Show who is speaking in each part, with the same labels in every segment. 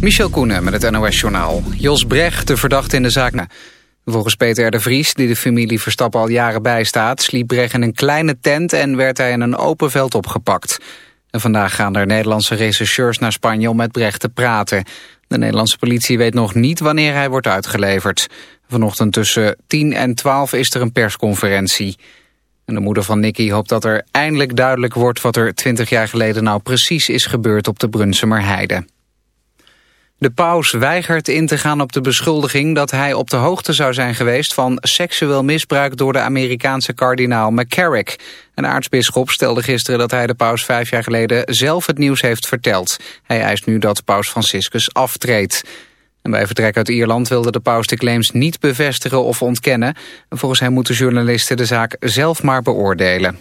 Speaker 1: Michel Koenen met het NOS-journaal. Jos Brecht, de verdachte in de zaak. Volgens Peter de Vries, die de familie Verstappen al jaren bijstaat... sliep Brecht in een kleine tent en werd hij in een open veld opgepakt. En vandaag gaan er Nederlandse rechercheurs naar Spanje om met Brecht te praten. De Nederlandse politie weet nog niet wanneer hij wordt uitgeleverd. Vanochtend tussen 10 en 12 is er een persconferentie. En de moeder van Nicky hoopt dat er eindelijk duidelijk wordt... wat er 20 jaar geleden nou precies is gebeurd op de Brunsumer Heide. De paus weigert in te gaan op de beschuldiging dat hij op de hoogte zou zijn geweest van seksueel misbruik door de Amerikaanse kardinaal McCarrick. Een aartsbisschop stelde gisteren dat hij de paus vijf jaar geleden zelf het nieuws heeft verteld. Hij eist nu dat paus Franciscus aftreedt. En bij vertrek uit Ierland wilde de paus de claims niet bevestigen of ontkennen. Volgens hem moeten journalisten de zaak zelf maar beoordelen.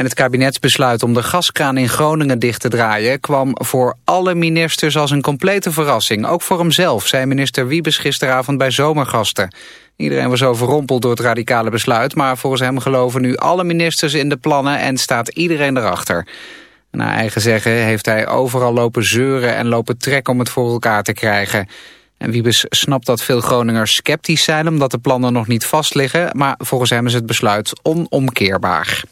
Speaker 1: En het kabinetsbesluit om de gaskraan in Groningen dicht te draaien... kwam voor alle ministers als een complete verrassing. Ook voor hemzelf, zei minister Wiebes gisteravond bij Zomergasten. Iedereen was overrompeld door het radicale besluit... maar volgens hem geloven nu alle ministers in de plannen... en staat iedereen erachter. Naar eigen zeggen heeft hij overal lopen zeuren en lopen trekken om het voor elkaar te krijgen... En Wiebes snapt dat veel Groningers sceptisch zijn omdat de plannen nog niet vastliggen, maar volgens hem is het besluit onomkeerbaar.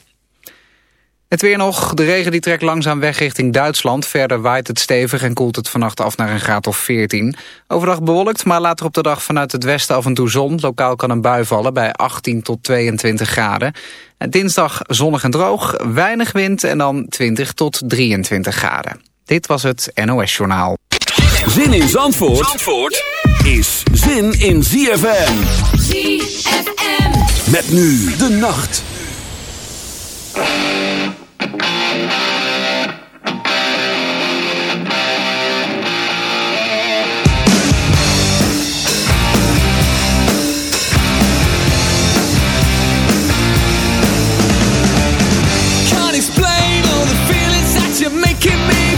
Speaker 1: Het weer nog. De regen die trekt langzaam weg richting Duitsland. Verder waait het stevig en koelt het vannacht af naar een graad of 14. Overdag bewolkt, maar later op de dag vanuit het westen af en toe zon. Lokaal kan een bui vallen bij 18 tot 22 graden. En dinsdag zonnig en droog, weinig wind en dan 20 tot 23 graden. Dit was het NOS Journaal.
Speaker 2: Zin in Zandvoort, Zandvoort is zin in ZFM. ZFM. Met nu de nacht.
Speaker 3: Keep me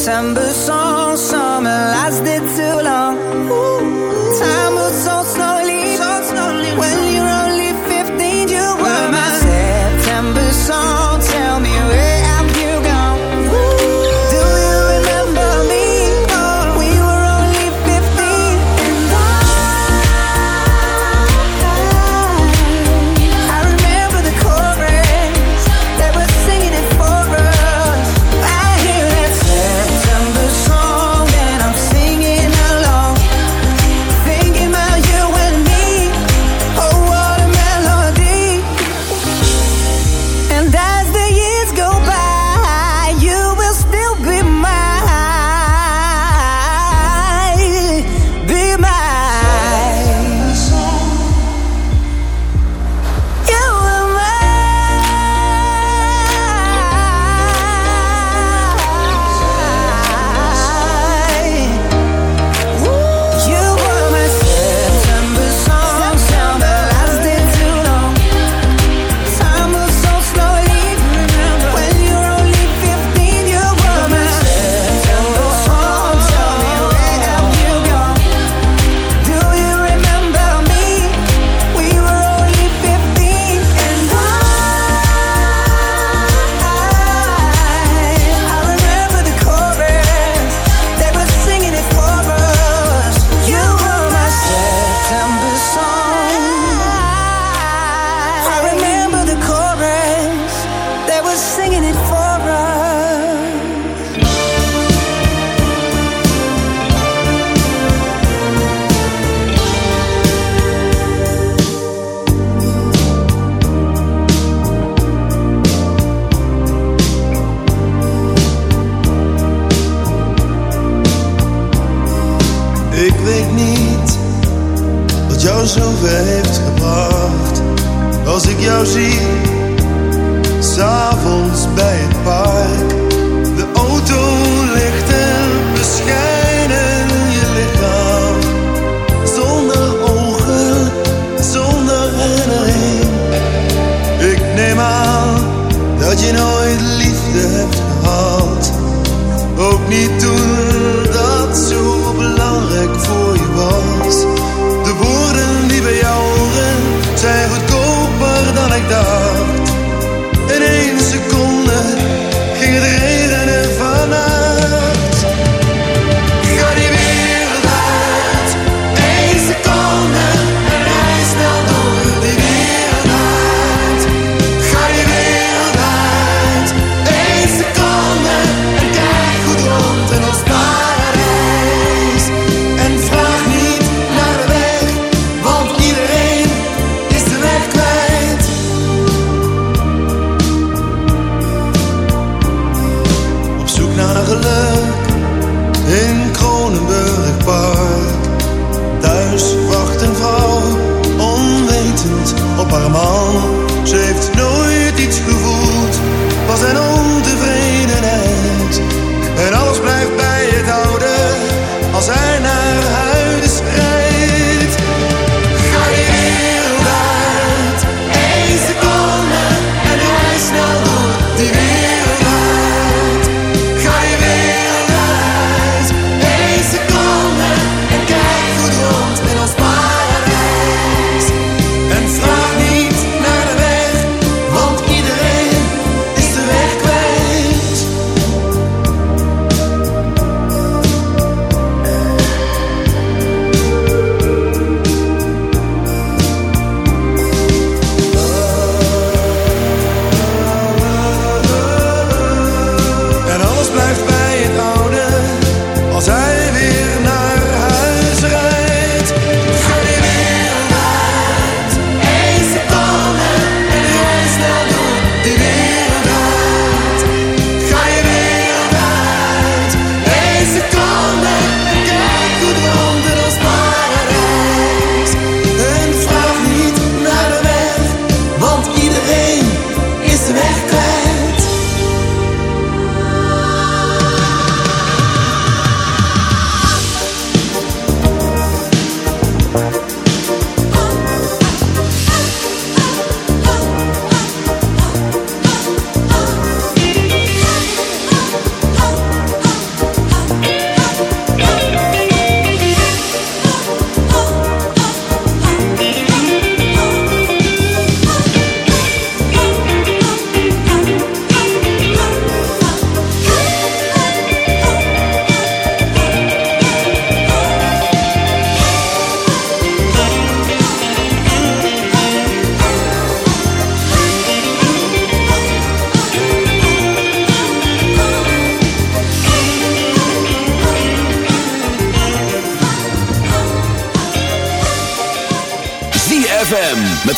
Speaker 4: September.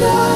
Speaker 5: me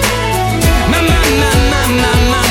Speaker 6: My, my, my, my,